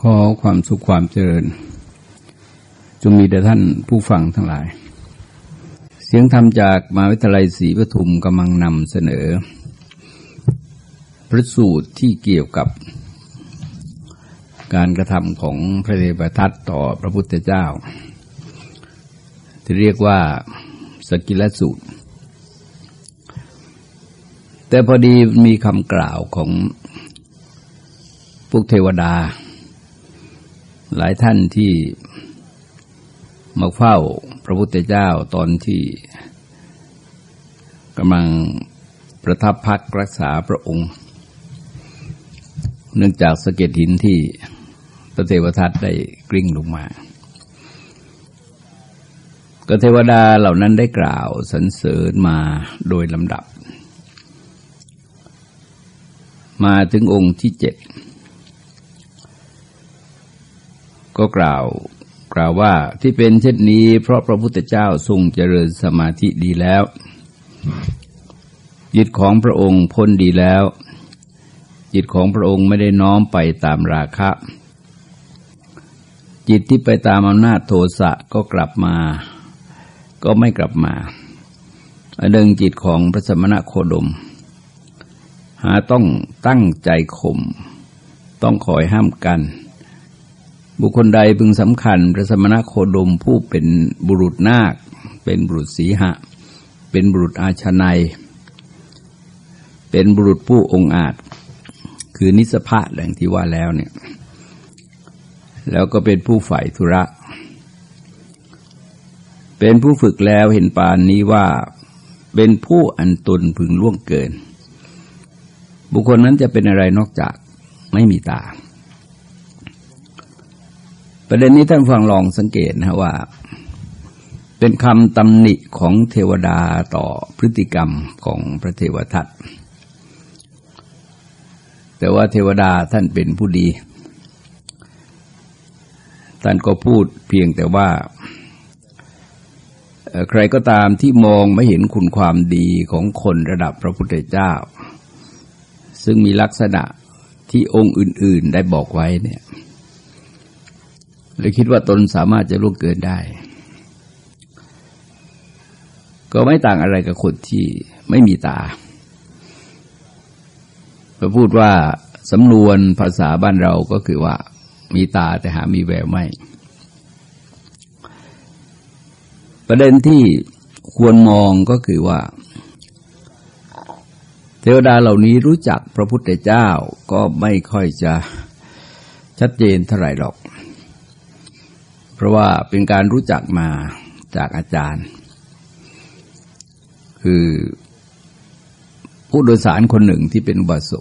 ขอความสุขความเจริญจงมีแด่ท่านผู้ฟังทั้งหลาย เสียงธรรมจากมหาวิทยาลัยศรีปทุมกำลังนำเสนอ พระสูตรที่เกี่ยวกับการกระทำของพระเดชทัตต่อพระพุทธเจ้า ที่เรียกว่าสกิลสูตร แต่พอดีมีคำกล่าวของพวกเทวดา หลายท่านที่มาเฝ้าพระพุทธเจ้าตอนที่กำลังประทับพักรักษาพระองค์ เนื่องจากสะเก็ดหินที่พระเทวทัตได้กลิ้งลงมา ก็เทวดาเหล่านั้นได้กล่าวสรรเสริญมาโดยลำดับ มาถึงองค์ที่เจ็ด ก็กล่าวกล่าวว่าที่เป็นเช่นนี้ เพราะพระพุทธเจ้าทรงเจริญสมาธิดีแล้วจิตของพระองค์พ้นดีแล้ว จิตของพระองค์ไม่ได้น้อมไปตามราคะ จิตที่ไปตามอำนาจโทสะก็กลับมา ก็ไม่กลับมาเดิงจิตของพระสมณะโคดม หาต้องตั้งใจข่มต้องคอยห้ามกัน บุคคลใดพึงสำคัญ พระสมณโคดมผู้เป็นบุรุษนาค เป็นบุรุษสีหะ เป็นบุรุษอาชนัย เป็นบุรุษผู้องอาจ คือนิสภะแหล่งที่ว่าแล้วเนี่ย แล้วก็เป็นผู้ฝ่ายธุระ เป็นผู้ฝึกแล้วเห็นปานนี้ว่าเป็นผู้อันตนพึงล่วงเกิน บุคคลนั้นจะเป็นอะไรนอกจากไม่มีตา ประเด็นนี้ท่านฟังลองสังเกตนะว่า เป็นคำตำหนิของเทวดาต่อพฤติกรรมของพระเทวทัตแต่ว่าเทวดาท่านเป็นผู้ดี ท่านก็พูดเพียงแต่ว่า ใครก็ตามที่มองไม่เห็นคุณความดีของคนระดับพระพุทธเจ้า ซึ่งมีลักษณะที่องค์อื่น ๆได้บอกไว้เนี่ย เลยคิดว่าตนสามารถจะล่วงเกินได้ ก็ไม่ต่างอะไรกับคนที่ไม่มีตาพอพูดว่าสำนวนภาษาบ้านเราก็คือว่า มีตาแต่หามีแววไม่ ประเด็นที่ควรมองก็คือว่า เทวดาเหล่านี้รู้จักพระพุทธเจ้าก็ไม่ค่อยจะชัดเจนเท่าไหร่หรอก ราะว่าเป็นการรู้จักมาจากอาจารย์ คือผู้โดยสารคนหนึ่งที่เป็นอุบาสุ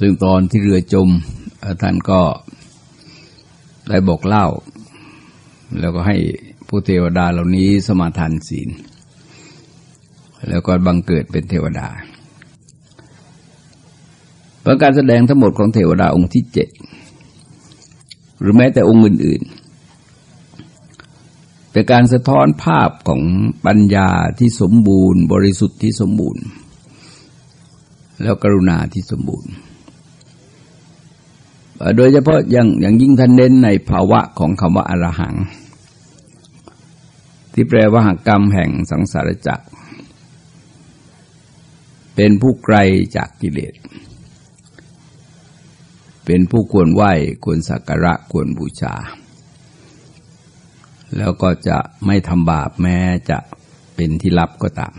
ซึ่งตอนที่เรือจมท่านก็ได้บอกเล่า แล้วก็ให้ผู้เทวดาเหล่านี้สมาทานศีล แล้วก็บังเกิดเป็นเทวดาเพราะการแสดงทั้งหมดของเทวดาองค์ที่เจ็ด หรือแม้แต่องค์อื่นๆเป็นการสะท้อนภาพของปัญญาที่สมบูรณ์ บริสุทธิ์ที่สมบูรณ์ แล้วกรุณาที่สมบูรณ์ โดยเฉพาะอย่างอย่างยิ่งท่านเน้นในภาวะของคำว่าอรหัง ที่แปลว่าหักกรรมแห่งสังสารจักรเป็นผู้ไกลจากกิเลส เป็นผู้ควรไหว้ควรสักการะควรบูชา แล้วก็จะไม่ทำบาปแม้จะเป็นที่ลับก็ตาม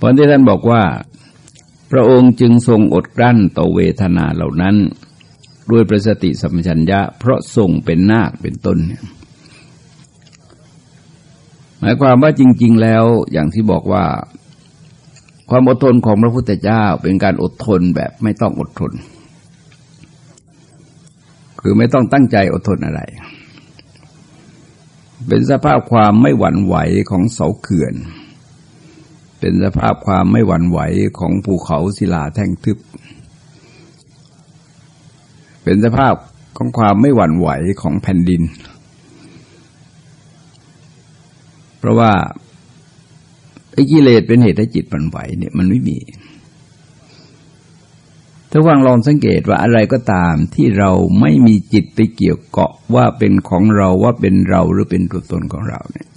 ผลที่ท่านบอกว่า พระองค์จึงทรงอดกลั้นต่อเวทนาเหล่านั้น ด้วยประสติสัมปชัญญะ เพราะทรงเป็นนาคเป็นต้นหมายความว่าจริง ๆ แล้วอย่างที่บอกว่า ความอดทนของพระพุทธเจ้าเป็นการอดทนแบบไม่ต้องอดทน คือไม่ต้องตั้งใจอดทนอะไร เป็นสภาพความไม่หวั่นไหวของเสาเขื่อน เป็นสภาพความไม่หวั่นไหวของภูเขาศิลาแท่งทึบ เป็นสภาพของความไม่หวั่นไหวของแผ่นดิน เพราะว่า ไอ้กิเลสเป็นเหตุให้จิตปันไหวเนี่ยมันไม่มี ถ้าฟังลองสังเกตว่าอะไรก็ตามที่เราไม่มีจิตไปเกี่ยวเกาะว่าเป็นของเราว่าเป็นเราหรือเป็นตัวตนของเราเนี่ย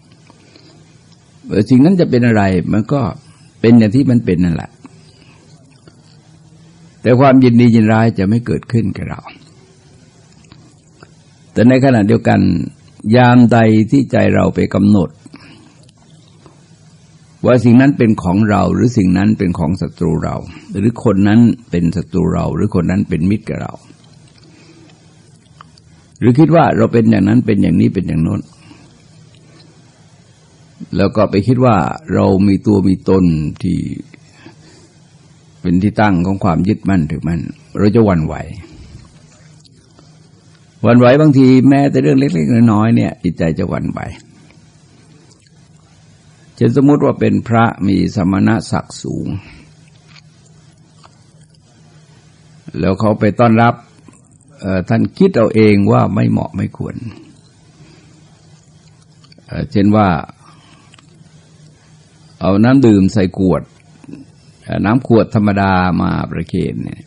สิ่งนั้นจะเป็นอะไรมันก็เป็นอย่างที่มันเป็นนั่นแหละ แต่ความยินดียินร้ายจะไม่เกิดขึ้นกับเรา แต่ในขณะเดียวกัน ยามใดที่ใจเราไปกำหนด ว่าสิ่งนั้นเป็นของเราหรือสิ่งนั้นเป็นของศัตรูเรา หรือคนนั้นเป็นศัตรูเรา หรือคนนั้นเป็นมิตรกับเรา หรือคิดว่าเราเป็นอย่างนั้นเป็นอย่างนี้เป็นอย่างโน้น แล้วก็ไปคิดว่าเรามีตัวมีตนที่เป็นที่ตั้งของความยึดมั่นถือมั่นเราจะวันไหววันไหวบางทีแม้แต่เรื่องเล็ก ๆ น้อยๆเนี่ยจิตใจจะวันไหว เช่นสมมติว่าเป็นพระมีสมณะศักดิ์สูง แล้วเขาไปต้อนรับท่านคิดเอาเองว่าไม่เหมาะไม่ควร เช่นว่า เอาน้ำดื่มใส่ขวด น้ำขวดธรรมดามาประเคนเนี่ย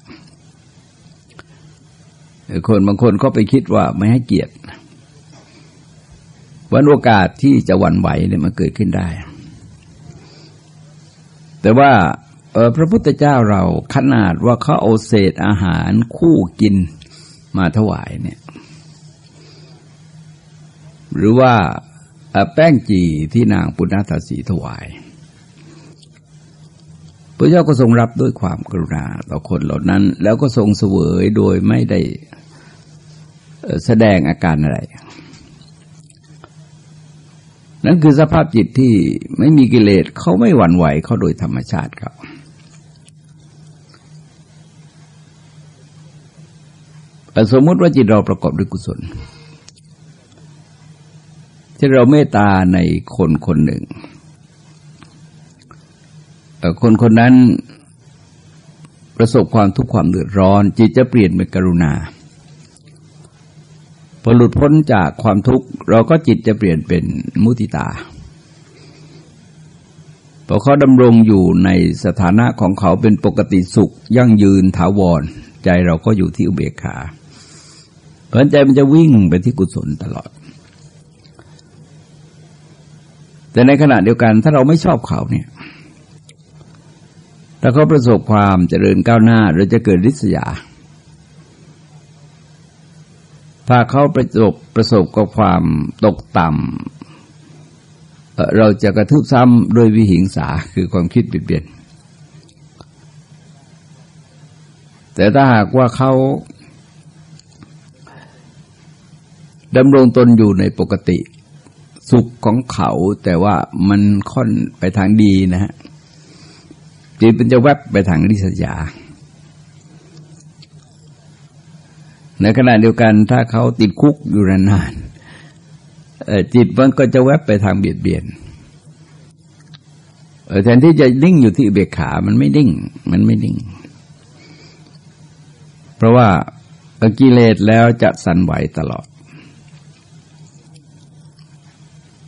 คนบางคนก็ไปคิดว่าไม่ให้เกียรติวันโอกาสที่จะหวั่นไหวเนี่ยมันเกิดขึ้นได้ แต่ว่าพระพุทธเจ้าเราขนาดว่าเขาเอาเศษอาหารคู่กินมาถวายเนี่ย หรือว่าแป้งจีที่นางปุณณตสีถวายพระเจ้าก็ทรงรับด้วยความกรุณาต่อคนเหล่านั้น แล้วก็ทรงเสวยโดยไม่ได้แสดงอาการอะไร นั่นคือสภาพจิตที่ไม่มีกิเลสเขาไม่หวั่นไหวเขาโดยธรรมชาติเขาสมมติว่าจิตเราประกอบด้วยกุศลที่เราเมตตาในคนคนหนึ่ง คนคนนั้นประสบความทุกข์ความเดือดร้อน จิตจะเปลี่ยนเป็นกรุณา พอหลุดพ้นจากความทุกข์ เราก็จิตจะเปลี่ยนเป็นมุติตาพอเขาดำรงอยู่ในสถานะของเขาเป็นปกติสุข ยั่งยืนถาวร ใจเราก็อยู่ที่อุเบกขาเพราะใจมันจะวิ่งไปที่กุศลตลอด แต่ในขณะเดียวกันถ้าเราไม่ชอบเขาเนี่ยถ้าเขาประสบความเจริญก้าวหน้าเราจะเกิดริษยา ถ้าเขาประสบประสบกับความตกต่ำเราจะกระทุบซ้ำโดยวิหิงสาคือความคิดเปลี่ยน แต่ถ้าหากว่าเขาดำรงตนอยู่ในปกติ สุขของเขาแต่ว่ามันค่อนไปทางดีนะฮะจิตมันจะแวบไปทางริษยา ในขณะเดียวกันถ้าเขาติดคุกอยู่นานจิตมันก็จะแวบไปทางเบียดเบียนแทนที่จะนิ่งอยู่ที่เบียขา มันไม่นิ่ง มันไม่นิ่ง เพราะว่ากิเลสแล้วจะสั่นไหวตลอด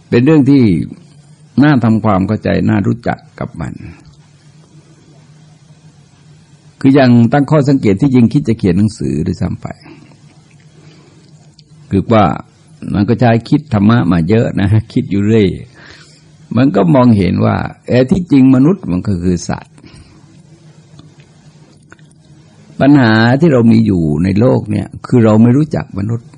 เป็นเรื่องที่น่าทำความเข้าใจ น่ารู้จักกับมัน คือยังตั้งข้อสังเกตที่ยิงคิดจะเขียนหนังสือด้วยซ้ำไป คือว่ามันก็ใช้คิดธรรมะมาเยอะนะคิดอยู่เรื่อยมันก็มองเห็นว่าแอที่จริงมนุษย์มันก็คือสัตว์ ปัญหาที่เรามีอยู่ในโลกเนี่ย คือเราไม่รู้จักมนุษย์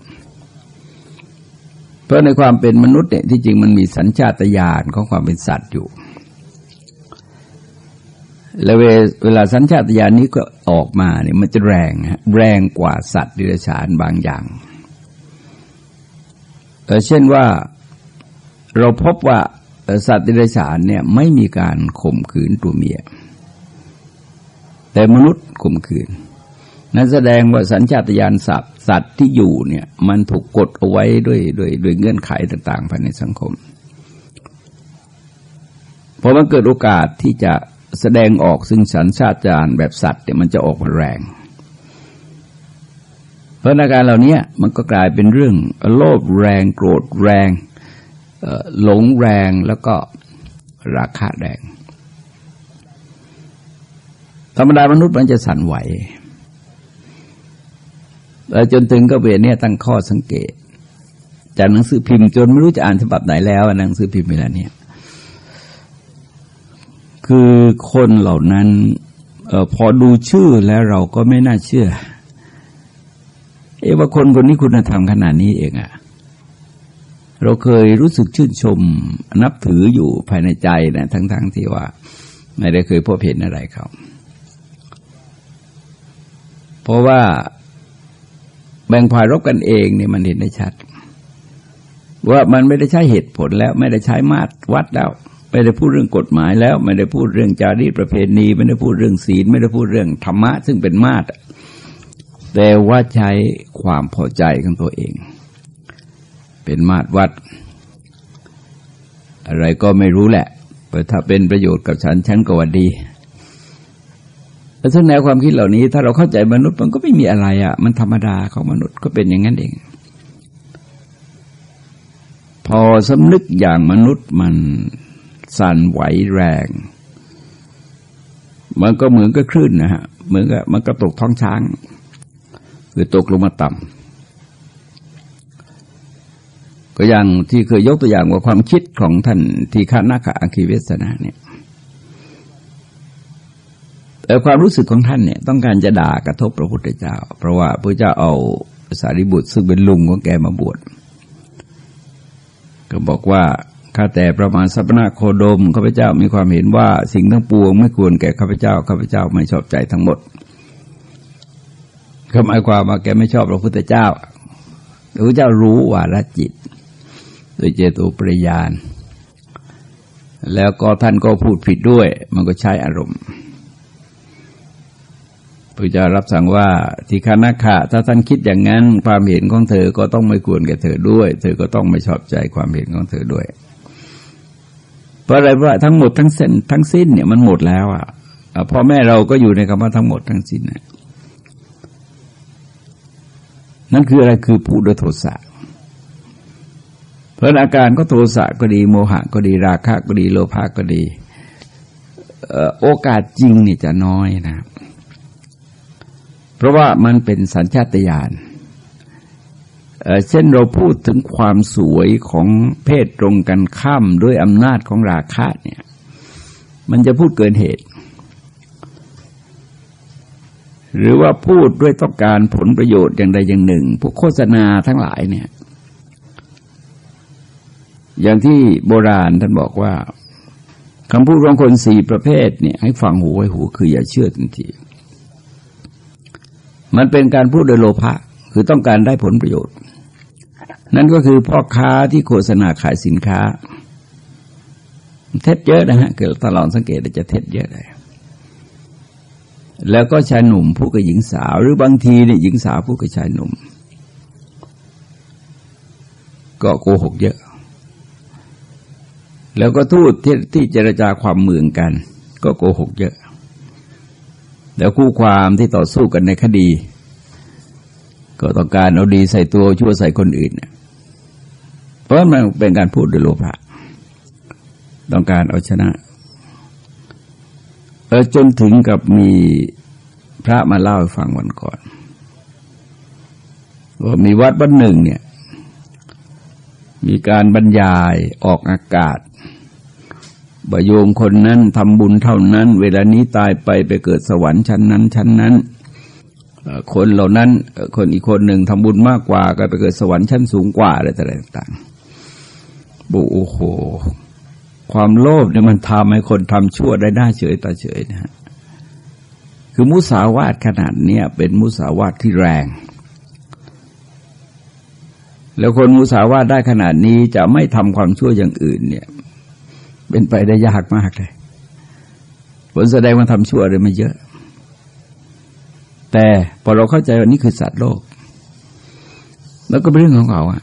เพราะในความเป็นมนุษย์เนี่ยที่จริงมันมีสัญชาตญาณของความเป็นสัตว์อยู่ แล้วเวลาสัญชาตญาณนี้ก็ออกมาเนี่ยมันจะแรงฮะแรงกว่าสัตว์ดิเรกชันบางอย่าง เช่นว่าเราพบว่าสัตว์ดิเรกชันเนี่ยไม่มีการข่มขืนตัวเมีย แต่มนุษย์ข่มขืน นั่นแสดงว่าสัญชาตญาณสัตว์สัตว์ที่อยู่เนี่ยมันถูกกดเอาไว้ด้วยด้วยด้วยเงื่อนไขต่างๆภายในสังคมพอมันเกิดโอกาสที่จะแสดงออกซึ่งสัญชาตญาณแบบสัตว์เนี่ยมันจะออกมาแรง เพราะอาการเหล่านี้มันก็กลายเป็นเรื่องโลภแรงโกรธแรงหลงแรงแล้วก็ราคะแรง ธรรมดามนุษย์มันจะสั่นไหวแล้วจนถึงก็เบียเนี่ยตั้งข้อสังเกต จากหนังสือพิมพ์จนไม่รู้จะอ่านฉบับไหนแล้วหนังสือพิมพ์เวลาเนี่ยคือคนเหล่านั้นออพอดูชื่อแล้วเราก็ไม่น่าเชื่อ เอว่าคนคนนี้คุณธรรมขนาดนี้เองอะเราเคยรู้สึกชื่นชมนับถืออยู่ภายในใจนะทั้งๆทที่ว่า ไม่ได้เคยพบเห็นอะไรเขา เพราะว่าแบ่งพายรบกันเองเนี่ยมันเห็นได้ชัด ว่ามันไม่ได้ใช้เหตุผลแล้ว ไม่ได้ใช้มาตรวัดแล้ว ไม่ได้พูดเรื่องกฎหมายแล้ว ไม่ได้พูดเรื่องจารีตประเพณี ไม่ได้พูดเรื่องศีล ไม่ได้พูดเรื่องธรรมะ ซึ่งเป็นมาตร แต่ว่าใช้ความพอใจของตัวเอง เป็นมาตรวัด อะไรก็ไม่รู้แหละแต่ถ้าเป็นประโยชน์กับฉันฉันก็ว่าดีแต่ถ้าแนวความคิดเหล่านี้ ถ้าเราเข้าใจมนุษย์มันก็ไม่มีอะไรอะ่ะ มันธรรมดาของมนุษย์ก็เป็นอย่างนั้นเอง พอสำนึกอย่างมนุษย์มันสั่นไหวแรง มันก็เหมือนกับคลื่นนะฮะ เหมือนกับมันก็ตกท้องช้าง คือตกลงมาต่ำก็อย่างที่เคยยกตัวอย่างว่าความคิดของท่านทีฆานาคอังคีเวสนาเนี่ยแต่ความรู้สึกของท่านเนี่ยต้องการจะด่ากระทบพระพุทธเจ้า เพราะว่าพระเจ้าเอาสารีบุตรซึ่งเป็นลุงของแกมาบวชก็บอกว่าข้าแต่ประมาณสัพนาโคดมข้าพเจ้ามีความเห็นว่าสิ่งทั้งปวง ไม่ควรแก่ข้าพเจ้าข้าพเจ้าไม่ชอบใจทั้งหมด ก็หมายความว่าแกไม่ชอบพระพุทธเจ้าพระพุทธเจ้ารู้ว่าละจิต โดยเจตุปริยาน แล้วก็ท่านก็พูดผิดด้วย มันก็ใช้อารมณ์พระเจ้ารับสั่งว่าทิคานาคะถ้าท่านคิดอย่างนั้น ความเห็นของเธอก็ต้องไม่ควรแก่เธอด้วย เธอก็ต้องไม่ชอบใจความเห็นของเธอด้วย เพราะอะไรเพราะทั้งหมดทั้งเส้นทั้งสิ้นเนี่ยมันหมดแล้วอะพ่อแม่เราก็อยู่ในคำว่าทั้งหมดทั้งสิ้นนะ นั่นคืออะไรคือผู้ด้วยโทสะเพราะอาการก็โทสะก็ดี โมหะก็ดีราคะก็ดีโลภะก็ดีโอกาสจริงนี่จะน้อยนะ เพราะว่ามันเป็นสัญชาตญาณเช่นเราพูดถึงความสวยของเพศตรงกันข้ามด้วยอำนาจของราคะเนี่ย มันจะพูดเกินเหตุ หรือว่าพูดด้วยต้องการผลประโยชน์อย่างใดอย่างหนึ่ง พวกโฆษณาทั้งหลายเนี่ย อย่างที่โบราณท่านบอกว่าคำพูดของคนสี่ประเภทเนี่ย ให้ฟังหูไว้หูคืออย่าเชื่อทันที มันเป็นการพูดโดยโลภะคือต้องการได้ผลประโยชน์ นั่นก็คือพ่อค้าที่โฆษณาขายสินค้า เท็จเยอะนะฮะเกิดตลอดสังเกตจะเท็จเยอะเลย แล้วก็ชายหนุ่มพูดกับหญิงสาว หรือบางทีเนี่ยหญิงสาวพูดกับชายหนุ่ม ก็โกหกเยอะ แล้วก็ทูตที่ที่เจรจาความเมืองกัน ก็โกหกเยอะ แล้วคู่ความที่ต่อสู้กันในคดี ก็ต้องการเอาดีใส่ตัวชั่วใส่คนอื่น เพราะมันเป็นการพูดด้วยโลภะต้องการเอาชนะ จนถึงกับมีพระมาเล่าให้ฟังวันก่อนว่ามีวัดวัดหนึ่งเนี่ย มีการบรรยายออกอากาศบโยมคนนั้นทำบุญเท่านั้น เวลานี้ตายไปไปเกิดสวรรค์ชั้นนั้น ชั้นนั้นคนเหล่านั้น คนอีกคนหนึ่งทำบุญมากกว่า ก็ไปเกิดสวรรค์ชั้นสูงกว่าอะไรต่างๆบุโอ้โห ความโลภเนี่ยมันทำให้คนทำชั่วได้หน้าเฉยตาเฉยนะฮะคือมุสาวาทขนาดเนี้ยเป็นมุสาวาทที่แรง แล้วคนมุสาวาทได้ขนาดนี้จะไม่ทำความชั่วอย่างอื่นเนี่ย เป็นไปได้ยากมากเลยผลแสดงว่าทำชั่วอะไรมาเยอะ แต่พอเราเข้าใจว่านี่คือสัตว์โลก แล้วก็เป็นเรื่องของเขาอะ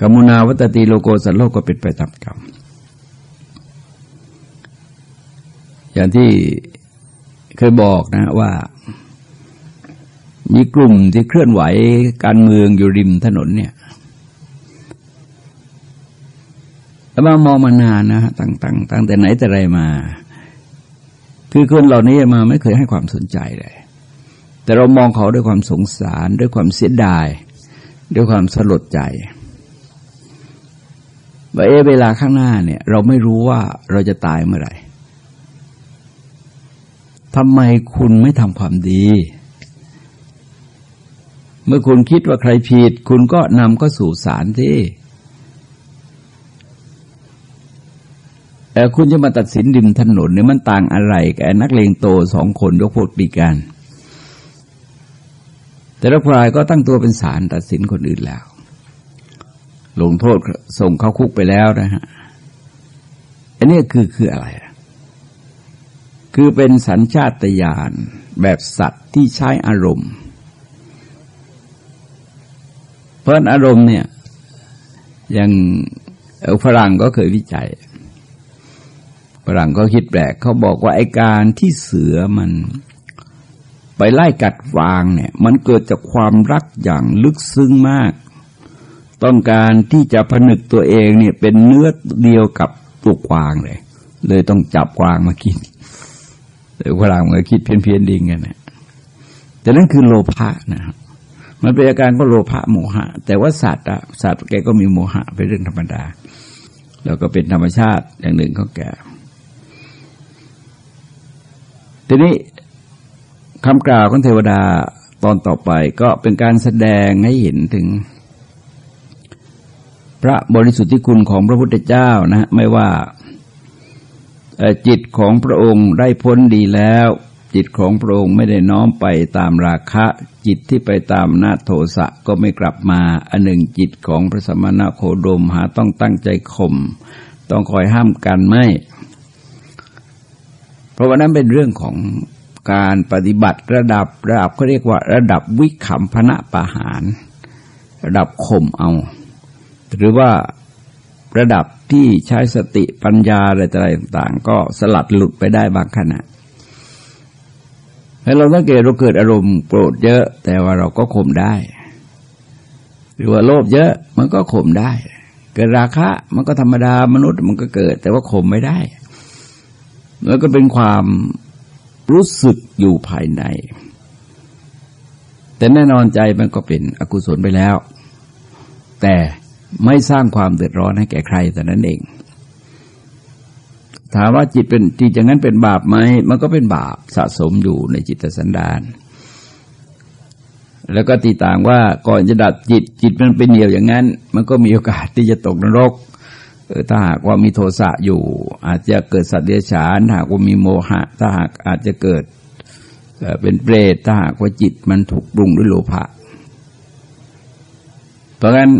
กรรมุนาวัตติโลโกสัตโลกก็เป็นไปตามกรรม อย่างที่เคยบอกนะว่า มีกลุ่มที่เคลื่อนไหวการเมืองอยู่ริมถนนเนี่ยแต่มามองมานานนะตั้งตั้งตั้งแต่ไหนแต่ไรมา คือคนเหล่านี้มาไม่เคยให้ความสนใจเลย แต่เรามองเขาด้วยความสงสารด้วยความเสียดาย ด้วยความสลดใจ ว่าเอเวลาข้างหน้าเนี่ย เราไม่รู้ว่าเราจะตายเมื่อไหร่ทำไมคุณไม่ทำความดี เมื่อคุณคิดว่าใครผิด คุณก็นำก็สู่ศาลที่แต่คุณจะมาตัดสินริมถนนเนี่ยมันต่างอะไรกับนักเลงโตสองคนยกพวกตีกัน แต่ละรายก็ตั้งตัวเป็นศาลตัดสินคนอื่นแล้ว ลงโทษส่งเข้าคุกไปแล้วนะฮะ อันนี้คือคืออะไร คือเป็นสัญชาตญาณแบบสัตว์ที่ใช้อารมณ์ เพราะอารมณ์เนี่ยอย่างฝรั่งก็เคยวิจัยฝรั่งก็คิดแปลกเขาบอกว่าไอการที่เสือมันไปไล่กัดวางเนี่ย มันเกิดจากความรักอย่างลึกซึ้งมาก ต้องการที่จะผนึกตัวเองเนี่ยเป็นเนื้อเดียวกับตัวกวางเลย เลยต้องจับกวางมากินแต่ฝรั่งมันคิดเพี้ยนเพียนดิ่งกันเนี่ยแต่นั่นคือโลภะนะครับมันเป็นอาการก็โลภะโมหะ แต่ว่าสัตว์อะสัตว์แกก็มีโมหะเป็นเรื่องธรรมดา แล้วก็เป็นธรรมชาติอย่างหนึ่งของแกทีนี้คำกล่าวของเทวดาตอนต่อไปก็เป็นการแสดงให้เห็นถึง พระบริสุทธิคุณของพระพุทธเจ้านะไม่ว่าจิตของพระองค์ได้พ้นดีแล้ว จิตของพระองค์ไม่ได้น้อมไปตามราคะ จิตที่ไปตามนาโทสะก็ไม่กลับมาอันหนึ่งจิตของพระสมณะโคดมหาต้องตั้งใจข่มต้องคอยห้ามกันไม่ราะว่านั้นเป็นเรื่องของการปฏิบัติระดับระดับเขาเรียกว่า ระดับวิขำพนะปะหาร ระดับข่มเอา หรือว่าระดับที่ใช้สติปัญญาอะไรต่างๆ ก็สลัดหลุดไปได้บางขณะแล้วเราสังเกตเราเกิดอารมณ์โกรธเยอะ แต่ว่าเราก็ข่มได้ หรือว่าโลภเยอะมันก็ข่มได้ เกิดราคะมันก็ธรรมดามนุษย์มันก็เกิด แต่ว่าข่มไม่ได้ แล้วก็เป็นความรู้สึกอยู่ภายใน แต่แน่นอนใจมันก็เป็นอกุศลไปแล้ว แต่ ไม่สร้างความเดือดร้อนให้แก่ใครแต่นั้นเอง ถามว่าจิตเป็นจิตอย่างนั้นเป็นบาปไหมมันก็เป็นบาปสะสมอยู่ในจิตสันดานแล้วก็ตีต่างว่าก่อนจะดับจิตจิตมันเป็นเหนียวอย่างนั้น มันก็มีโอกาสที่จะตกนรกถ้าหากว่ามีโทสะอยู่ อาจจะเกิดสัตว์เดรัจฉานถ้าหากว่ามีโมหะ ถ้าหากอาจจะเกิดเป็นเปรตถ้าหากว่าจิตมันถูกปรุงด้วยโลภะเพราะงั้น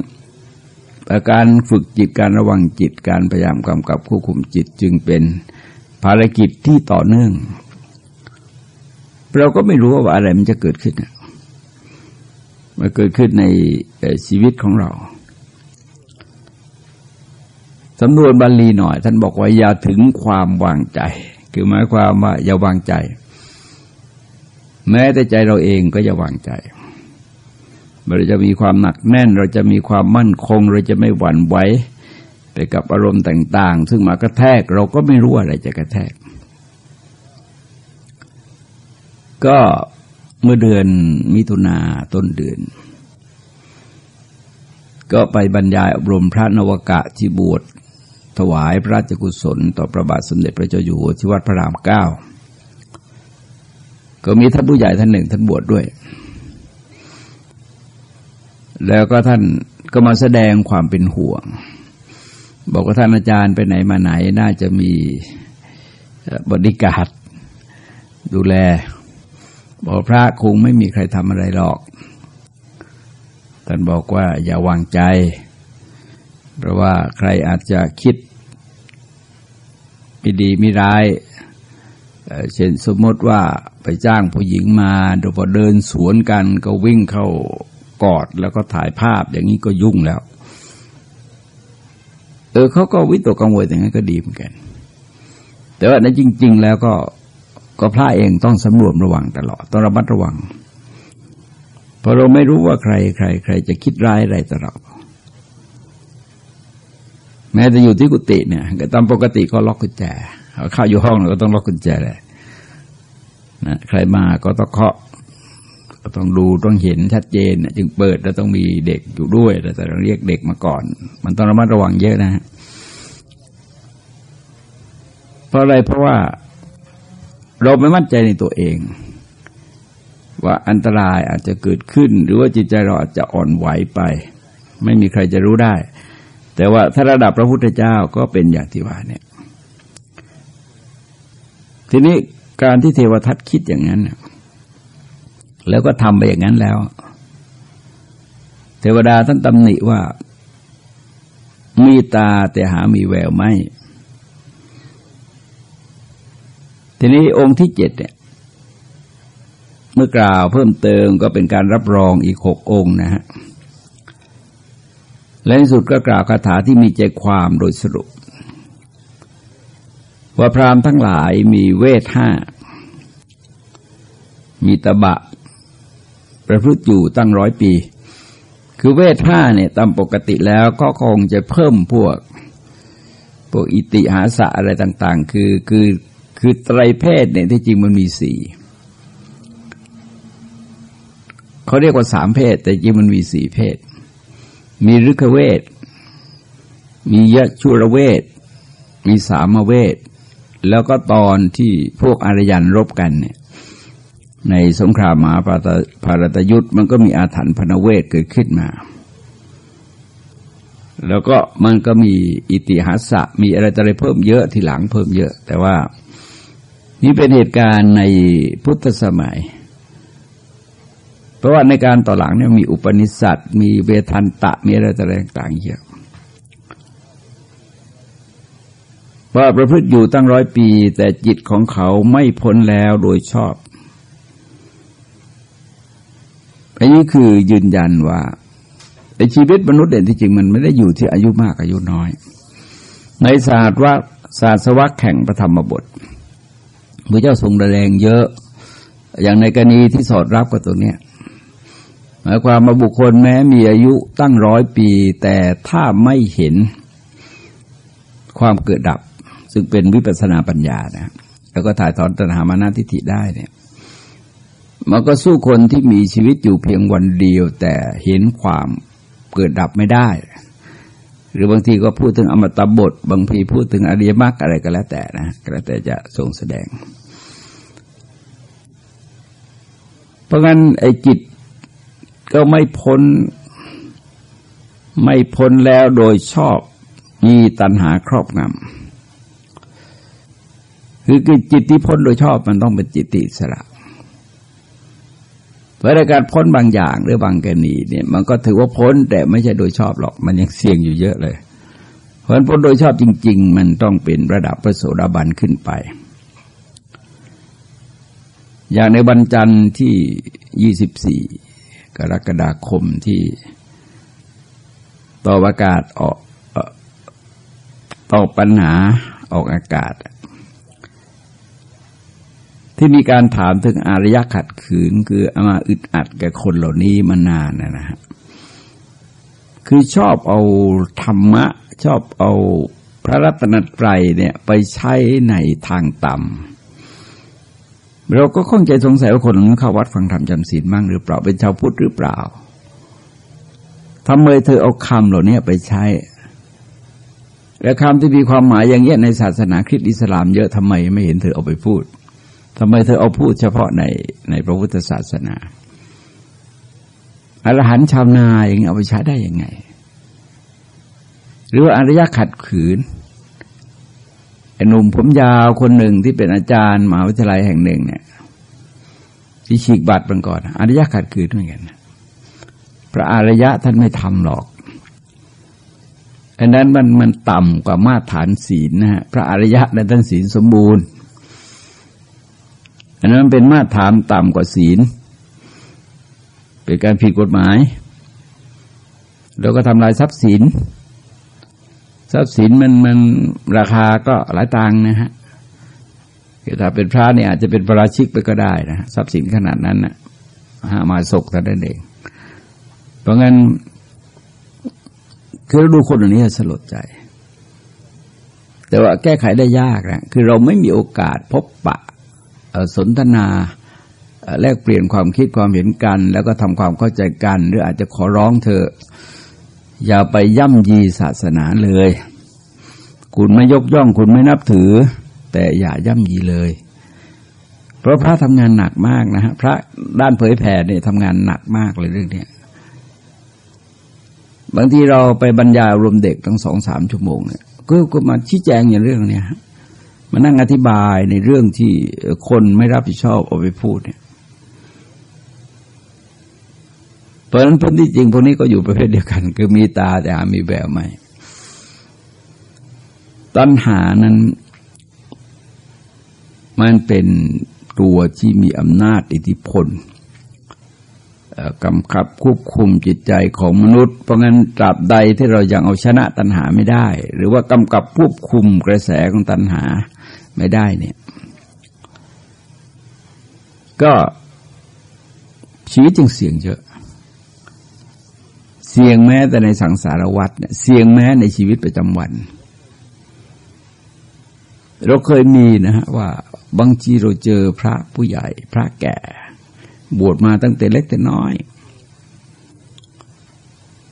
การฝึกจิตการระวังจิตการพยายามกำกับควบคุมจิตจึงเป็นภารกิจที่ต่อเนื่อง เราก็ไม่รู้ว่าอะไรมันจะเกิดขึ้นมันเกิดขึ้นในชีวิตของเราสำนวนบาลีหน่อย ท่านบอกว่าอย่าถึงความวางใจ คือหมายความว่าอย่าวางใจ แม้แต่ใจเราเองก็อย่าวางใจ เราจะมีความหนักแน่น เราจะมีความมั่นคง เราจะไม่หวั่นไหวไปกับอารมณ์ต่าง ๆ ซึ่งมากระแทกเราก็ไม่รู้อะไรจะกระแทก ก็เมื่อเดือนมิถุนาต้นเดือน ก็ไปบรรยายอบรมพระนวกะที่บวชถวายพระราชกุศล ต่อพระบาทสมเด็จพระเจ้าอยู่หัวที่วัดพระรามเก้าก็มีท่านผู้ใหญ่ท่านหนึ่งท่านบวชดด้วย แล้วก็ท่านก็มาแสดงความเป็นห่วง บอกว่าท่านอาจารย์ไปไหนมาไหนน่าจะมีบริการดูแล บอกพระคงไม่มีใครทำอะไรหรอก ท่านบอกว่าอย่าวางใจ เพราะว่าใครอาจจะคิดมีดีมีร้ายเช่นสมมติว่าไปจ้างผู้หญิงมาโดยพอเดินสวนกันก็วิ่งเข้า กอดแล้วก็ถ่ายภาพอย่างนี้ก็ยุ่งแล้ว เออเขาก็วิตกกังวลอย่างนั้นก็ดีเหมือนกัน แต่ว่านั้นจริง ๆ แล้วก็ก็พระเองต้องสำรวมระวังตลอดต้องระมัดระวัง เพราะเราไม่รู้ว่าใครใคร ใครจะคิดร้ายอะไรต่อเราแม้จะอยู่ที่กุฏิเนี่ยตามปกติก็ล็อกกุญแจเข้าอยู่ห้องเราก็ต้องล็อกกุญแจเลยนะใครมาก็ต้องเคาะ ต้องดูต้องเห็นชัดเจนจึงเปิดแล้วต้องมีเด็กอยู่ด้วยแต่ต้องเรียกเด็กมาก่อน มันต้องระมัดระวังเยอะนะฮะเพราะอะไรเพราะว่าเราไม่มั่นใจในตัวเอง ว่าอันตรายอาจจะเกิดขึ้น หรือว่าจิตใจเราอาจจะอ่อนไหวไป ไม่มีใครจะรู้ได้ แต่ว่าถ้าระดับพระพุทธเจ้าก็เป็นอย่างที่ว่าเนี่ย ทีนี้การที่เทวทัตคิดอย่างนั้น แล้วก็ทำไปอย่างนั้นแล้ว เทวดาท่านตำหนิว่า มีตาแต่หามีแววไม่ ทีนี้องค์ที่เจ็ดเนี่ยเมื่อกล่าวเพิ่มเติมก็เป็นการรับรองอีกหกองค์นะฮะ และในสุดก็กล่าวคาถาที่มีใจความโดยสรุป ว่าพรามทั้งหลายมีเวทห้า มีตะบะ ประพฤติอยู่ตั้งร้อยปี คือเวทห้าเนี่ยตามปกติแล้วก็คงจะเพิ่มพวก พวกอิติหาสะอะไรต่าง ๆ คือคือคือไตรเพศเนี่ยที่จริงมันมีสี่เขาเรียกว่าสามเพศ แต่จริงมันมีสี่เพศ มีฤกเวท มียะชุระเวท มีสามเวท แล้วก็ตอนที่พวกอารยันรบกันเนี่ย ในสงครามมหาภารตยุทธ์มันก็มีอาถรรพ์พนเวทเกิดขึ้นมา แล้วก็มันก็มีอิติหัสะมีอะไรต่ออะไรเพิ่มเยอะทีหลังเพิ่มเยอะ แต่ว่านี่เป็นเหตุการณ์ในพุทธสมัย เพราะว่าในการต่อหลังเนี่ยมีอุปนิสัตมีเวทันตะมีอะไรต่างๆเยอะว่าประพฤติอยู่ตั้งร้อยปี แต่จิตของเขาไม่พ้นแล้วโดยชอบ อันนี้คือยืนยันว่าในชีวิตมนุษย์เด่นที่จริงมันไม่ได้อยู่ที่อายุมากอายุน้อย ในศาสตร์ว่าศาสตร์วักแข่งประธรรมบทพระเจ้าทรงแรงเยอะ อย่างในกรณีที่สอดรับกับตัวเนี้ยหมายความมาบุคคลแม้มีอายุตั้งร้อยปี แต่ถ้าไม่เห็นความเกิดดับ ซึ่งเป็นวิปัสนาปัญญานะแล้วก็ถ่ายถอนตัณหามานาทิฏฐิได้เนี่ย มันก็สู้คนที่มีชีวิตอยู่เพียงวันเดียว แต่เห็นความเกิดดับไม่ได้ หรือบางทีก็พูดถึงอมตะบท บางทีพูดถึงอริยมรรคอะไรก็แล้วแต่นะก็แล้วแต่จะทรงแสดง เพราะงั้นไอ้จิตก็ไม่พ้น ไม่พ้นแล้วโดยชอบมีตัณหาครอบงำคือคือจิตที่พ้นโดยชอบมันต้องเป็นจิตติสระ เพราะการพ้นบางอย่างหรือบางกรณีเนี่ยมันก็ถือว่าพ้นแต่ไม่ใช่โดยชอบหรอก มันยังเสี่ยงอยู่เยอะเลย เพราะพ้นโดยชอบจริง ๆ มันต้องเป็นระดับพระโสดาบันขึ้นไป อย่างในวันจันทร์ที่ยี่สิบสี่กรกฎาคมที่ต่ออากาศออกต่อปัญหาออกอากาศ ที่มีการถามถึงอารยะขัดขืน คืออามาอึดอัดแก่คนเหล่านี้มานานนะฮะคือชอบเอาธรรมะ ชอบเอาพระรัตนตรัยเนี่ยไปใช้ในทางต่ำเราก็ข้องใจสงสัยว่าคนนั้นเข้าวัดฟังธรรมจำศีลบ้างหรือเปล่าเป็นชาวพุทธหรือเปล่าทำไมเธอเอาคำเหล่านี้ไปใช้ และคำที่มีความหมายอย่างเงี้ยในศาสนาคริสต์อิสลามเยอะทำไมไม่เห็นเธอเอาไปพูด ทำไมเธอเอาพูดเฉพาะในในพระพุทธศาสนาอรหันต์ชาวนาอย่างเงี้เอาไปใช้ได้ยังไง หรือว่าอริยขัดขืนหนุ่มผมยาวคนหนึ่งที่เป็นอาจารย์มหาวิทยาลัยแห่งหนึ่งเนี่ยที่ฉีกบัตรมันก่อนอริยะขัดขืนเหมือนกันพระอริยะท่านไม่ทำหรอกอันนั้นมันมันต่ำกว่ามาตรฐานศีลนะฮะพระอริยะในท่านศีลสมบูรณ์ อันนั้นเป็นมาตรฐานต่ำกว่าศีล เป็นการผิดกฎหมาย แล้วก็ทำลายทรัพย์สิน ทรัพย์สินมันมันราคาก็หลายตังนะฮะคือถ้าเป็นพระเนี่ยอาจจะเป็นประราชิกไปก็ได้นะทรัพย์สินขนาดนั้นนะหามาศกท่านนเอง เพราะงั้นคือดูคนอันนี้สลดใจ แต่ว่าแก้ไขได้ยากนะคือเราไม่มีโอกาสพบปะ สนทนาแลกเปลี่ยนความคิดความเห็นกัน แล้วก็ทำความเข้าใจกัน หรืออาจจะขอร้องเธอ อย่าไปย่ำยีศาสนาเลย คุณไม่ยกย่องคุณไม่นับถือ แต่อย่าย่ำยีเลย เพราะพระทำงานหนักมากนะฮะพระด้านเผยแผ่เนี่ยทำงานหนักมากเลยเรื่องนี้บางทีเราไปบรรยายรวมเด็กตั้งสองสามชั่วโมงเนี่ยก็มาชี้แจงอย่างเรื่องเนี้ย มานั่งอธิบายในเรื่องที่คนไม่รับผิดชอบเอาไปพูดเนี่ยเพราะนั้นพ้นที่จริงพวกนี้ก็อยู่ประเภทเดียวกัน คือมีตาแต่หามีแววไม่ตัณหานั้น มันเป็นตัวที่มีอำนาจอิทธิพลกำกับควบคุมจิตใจของมนุษย์ เพราะงั้นตราบใดที่เรายังเอาชนะตัณหาไม่ได้ หรือว่ากำกับควบคุมกระแสของตัณหา ไม่ได้เนี่ย ก็ชีวิตจึงเสี่ยงเยอะ เสี่ยงแม้แต่ในสังสารวัฏเนี่ยเสี่ยงแม้ในชีวิตประจำวัน เราเคยมีนะฮะว่าบางทีเราเจอพระผู้ใหญ่ พระแก่ บวชมาตั้งแต่เล็กแต่น้อย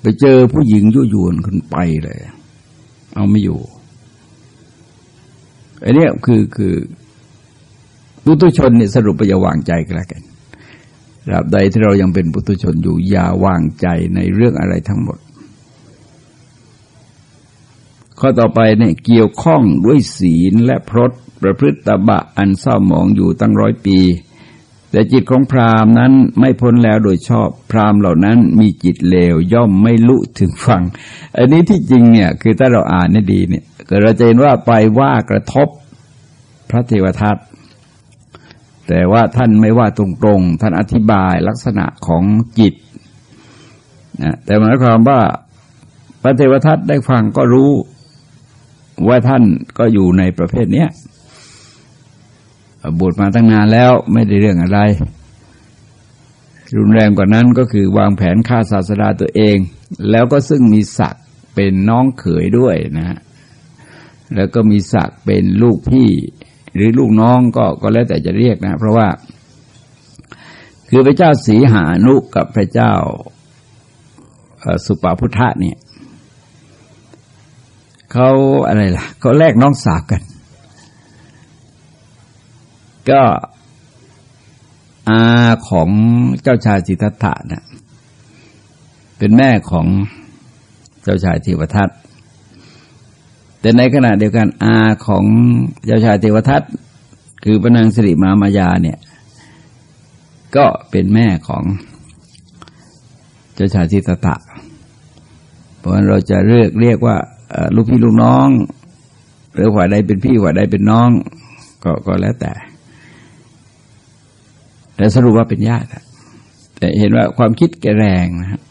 ไปเจอผู้หญิงยุ่ยวนขึ้นไปเลย เอาไม่อยู่ อันนี้คือคือปุตุชนเนี่ยสรุปไปอย่าวางใจกันแล้วกันตราบใดที่เรายังเป็นปุตุชนอยู่อย่าวางใจในเรื่องอะไรทั้งหมด ข้อต่อไปเนี่ยเกี่ยวข้องด้วยศีลและพรตประพฤติตบะอันเศร้าหมองอยู่ตั้งร้อยปี แต่จิตของพราหมณ์นั้นไม่พ้นแล้วโดยชอบพราหมณ์เหล่านั้นมีจิตเลวย่อมไม่ลุถึงฟัง อันนี้ที่จริงเนี่ยคือถ้าเราอ่านนี่ดีเนี่ยก็เราจะเห็นว่าไปว่ากระทบพระเทวทัตแต่ว่าท่านไม่ว่าตรงๆ ท่านอธิบายลักษณะของจิตนะแต่หมายความว่าพระเทวทัตได้ฟังก็รู้ว่าท่านก็อยู่ในประเภทเนี้ย บวชมาตั้งนานแล้วไม่ได้เรื่องอะไร รุนแรงกว่านั้นก็คือวางแผนฆ่าศาสดาตัวเอง แล้วก็ซึ่งมีศักดิ์เป็นน้องเขยด้วยนะ แล้วก็มีศักดิ์เป็นลูกพี่ หรือลูกน้องก็ก็แล้วแต่จะเรียกนะ เพราะว่า คือพระเจ้าสีหานุกับพระเจ้าสุปาพุทธะเนี่ยเขาอะไรล่ะเขาแลกน้องสาวกัน ก็อาของเจ้าชายสิทธัตถะนะเป็นแม่ของเจ้าชายเทวทัตแต่ในขณะเดียวกันอาของเจ้าชายเทวทัตคือพระนางสิริมามายาเนี่ย ก็เป็นแม่ของเจ้าชายสิทธัตถะเพราะเราจะเรียกเรียกว่าลูกพี่ลูกน้อง หรือฝ่ายใดเป็นพี่ฝ่ายใดเป็นน้อง ก็ก็แล้วแต่ แต่สรุปว่าเป็นญาติแต่เห็นว่าความคิดแกแรงนะฮะ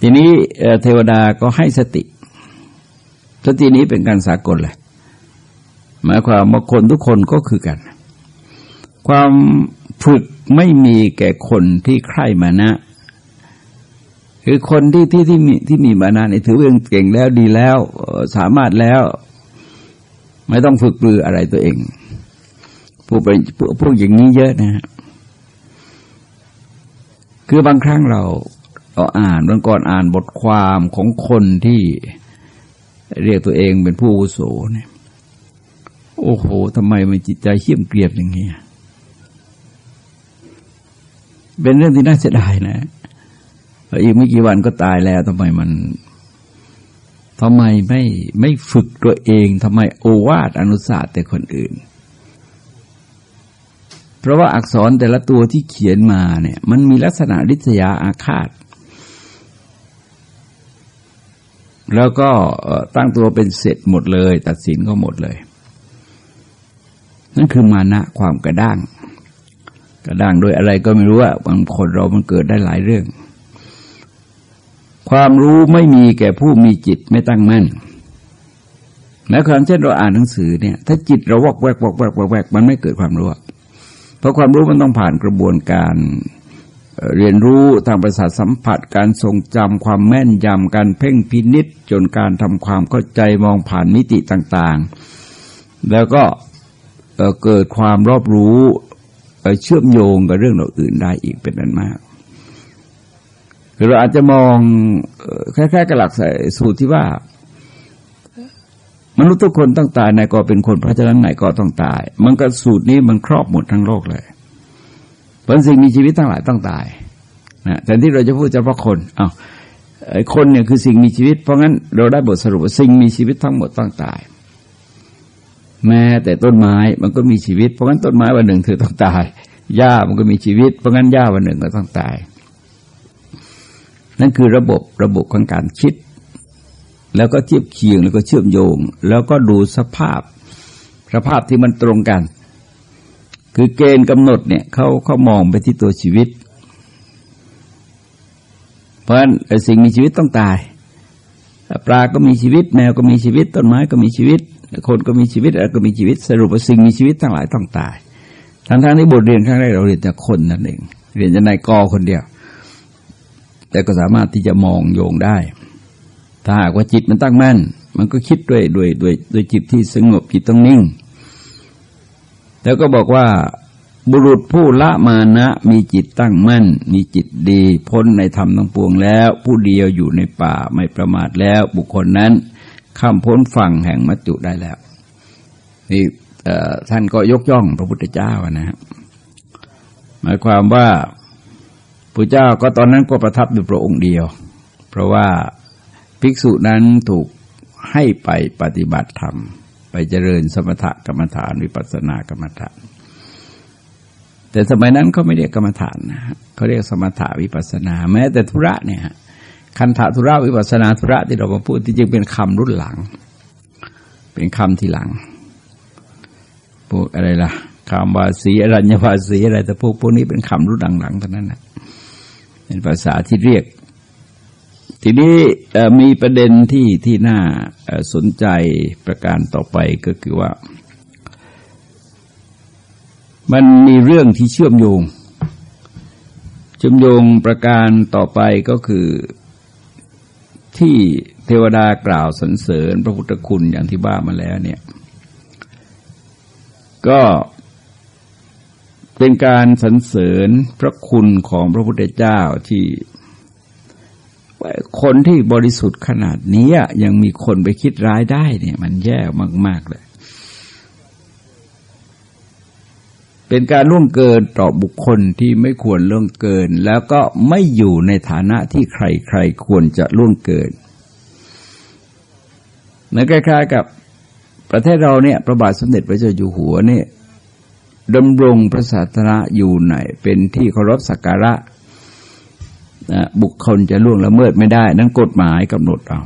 ทีนี้เทวดาก็ให้สติ สตินี้เป็นการสากลเลยหมายความว่าคนทุกคนก็คือกัน ความฝึกไม่มีแก่คนที่ใคร่มานะ คือคนที่ที่ที่มีที่มีมานะนี่ถือว่าเก่งแล้วดีแล้วสามารถแล้ว ไม่ต้องฝึกปรืออะไรตัวเอง พูดไปพูดอย่างนี้เยอะนะฮะคือบางครั้งเราเราอ่านบางก่อนอ่านบทความของคนที่เรียกตัวเองเป็นผู้อุโสเนี่ยโอ้โหทำไมมันจิตใจเขี่ยมเกลียบอย่างเงี้เป็นเรื่องที่น่าเสียดายนะอีกไม่กี่วันก็ตายแล้วทำไมมันทำไมไม่ไม่ฝึกตัวเองทำไมโอวาทอนุสาสแต่คนอื่น ราะว่าอักษรแต่ละตัวที่เขียนมาเนี่ยมันมีลักษณะริษยาอาฆาต แล้วก็ตั้งตัวเป็นเสร็จหมดเลย ตัดสินก็หมดเลย นั่นคือมานะความกระด้าง กระด้างโดยอะไรก็ไม่รู้ว่าบางคนเรามันเกิดได้หลายเรื่อง ความรู้ไม่มีแก่ผู้มีจิตไม่ตั้งมั่นแม้ความเช่นเราอ่านหนังสือเนี่ย ถ้าจิตเราวอกแวกวอกแวกวอกแวกมันไม่เกิดความรู้ เพราะความรู้มันต้องผ่านกระบวนการเรียนรู้ทางประสาทสัมผัส การทรงจำความแม่นยำการเพ่งพินิษจนการทำความเข้าใจมองผ่านมิติต่างๆ แล้วก็เกิดความรอบรู้เชื่อมโยงกับเรื่องอื่นได้อีกเป็นนั้นมากคือเราอาจจะมองคล้ายๆกับหลักสูตรที่ว่า มนุษย์ทุกคนต้องตายนายก็เป็นคนเพราะฉะนั้นนายก็ต้องตาย มันก็สูตรนี้มันครอบหมดทั้งโลกเลยเพราะสิ่งมีชีวิตทั้งหลายต้องตายนะแต่ที่เราจะพูดเฉพาะคนเอา้าไอ้คนเนี่ยคือสิ่งมีชีวิต เพราะงั้นเราได้บทสรุปว่าสิ่งมีชีวิตทั้งหมดต้องตาย แม้แต่ต้นไม้มันก็มีชีวิต เพราะงั้นต้นไม้วันหนึ่งเธอต้องตายหญ้ามันก็มีชีวิต เพราะงั้นหญ้าวันหนึ่งก็ต้องตาย นั่นคือระบบระบบของการคิด แล้วก็เทียบเคียงแล้วก็เชื่อมโยง แล้วก็ดูสภาพสภาพที่มันตรงกัน คือเกณฑ์กำหนดเนี่ยเขาเขามองไปที่ตัวชีวิต เพราะฉะนั้นสิ่งมีชีวิตต้องตายปลาก็มีชีวิต แมวก็มีชีวิต ต้นไม้ก็มีชีวิต คนก็มีชีวิตอะไรก็มีชีวิต สรุปว่าสิ่งมีชีวิตทั้งหลายต้องตายทั้งทั้งที่บทเรียนครั้งแรกเราเรียนแต่คนนั่นเองเรียนจะนายกอคนเดียว แต่ก็สามารถที่จะมองโยงได้ ถ้าหากว่าจิตมันตั้งมั่น มันก็คิดด้วยด้วยด้วยด้วยจิตที่สงบจิตต้องนิ่ง แล้วก็บอกว่าบุรุษผู้ละมานะมีจิตตั้งมั่น มีจิตดีพ้นในธรรมทั้งปวงแล้ว ผู้เดียวอยู่ในป่าไม่ประมาทแล้ว บุคคลนั้นข้ามพ้นฝั่งแห่งมัจจุได้แล้วนี่ท่านก็ยกย่องพระพุทธเจ้านะฮะหมายความว่าพระเจ้าก็ตอนนั้นก็ประทับอยู่พระองค์เดียว เพราะว่า ภิกษุนั้นถูกให้ไปปฏิบัติธรรม ไปเจริญสมถกรรมฐานวิปัสสนากรรมฐาน แต่สมัยนั้นเขาไม่เรียกกรรมฐานนะเขาเรียกสมถาวิปัสสนา แม้แต่ธุระเนี่ยคันธธุระวิปัสสนาธุระที่เรามาพูดที่จริงเป็นคำรุ่นหลัง เป็นคำที่หลังพวกอะไรล่ะคำวาสีอรัญญวาสีอะไรแต่พวกพวกนี้เป็นคำรุ่นหลังๆเท่านั้นนะเป็นภาษาที่เรียก ทีนี้มีประเด็นที่ที่น่าสนใจประการต่อไปก็คือว่า มันมีเรื่องที่เชื่อมโยง เชื่อมโยงประการต่อไปก็คือที่เทวดากล่าวสรรเสริญพระพุทธคุณอย่างที่บ้ามาแล้วเนี่ย ก็เป็นการสรรเสริญพระคุณของพระพุทธเจ้าที่ คนที่บริสุทธิ์ขนาดนี้ยังมีคนไปคิดร้ายได้เนี่ย มันแย่มากๆเลยเป็นการล่วงเกินต่อบุคคลที่ไม่ควรล่วงเกิน แล้วก็ไม่อยู่ในฐานะที่ใครๆควรจะล่วงเกินเหมือนคล้ายๆกับประเทศเราเนี่ยพระบาทสมเด็จพระเจ้าอยู่หัวเนี่ยดำรงพระศาสนาอยู่ไหนเป็นที่เคารพสักการะ บุคคลจะล่วงละเมิดไม่ได้ นั้นกฎหมายกำหนดเอา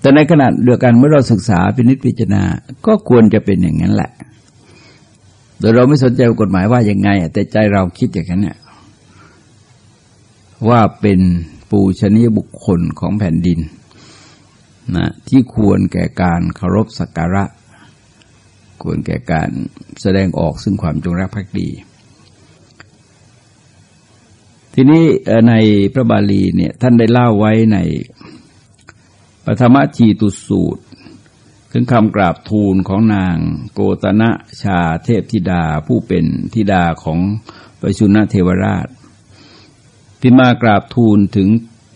แต่ในขณะเดียวกันเมื่อเราศึกษาพินิจพิจารณา ก็ควรจะเป็นอย่างนั้นแหละ โดยเราไม่สนใจกฎหมายว่ายังไง แต่ใจเราคิดอย่างนั้นเนี่ยว่าเป็นปูชนียบุคคลของแผ่นดินนะที่ควรแก่การเคารพสักการะ ควรแก่การแสดงออกซึ่งความจงรักภักดี ทีนี้ในพระบาลีเนี่ยท่านได้เล่าไว้ในปฐมจีตุสูตร ถึงคำกราบทูลของนางโกตนะชาเทพธิดาผู้เป็นธิดาของประชุนเทวราช ที่มากราบทูลถึง